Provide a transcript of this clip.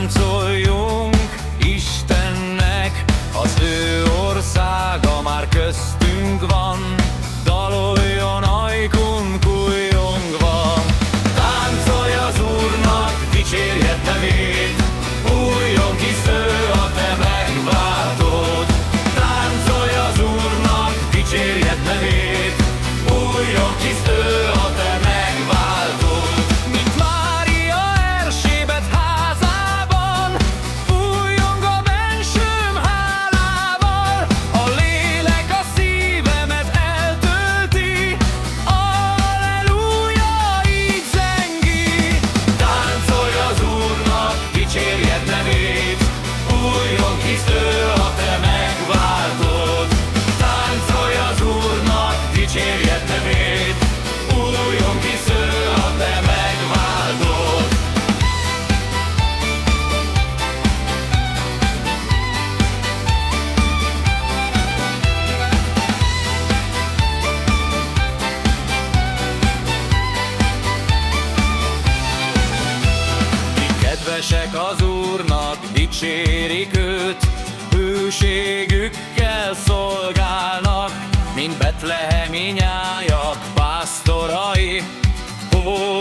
Land so. Énekesek az Úrnak, dicsérik őt, hűségükkel szolgálnak, mint betlehemi nyájak pásztorai. Ó,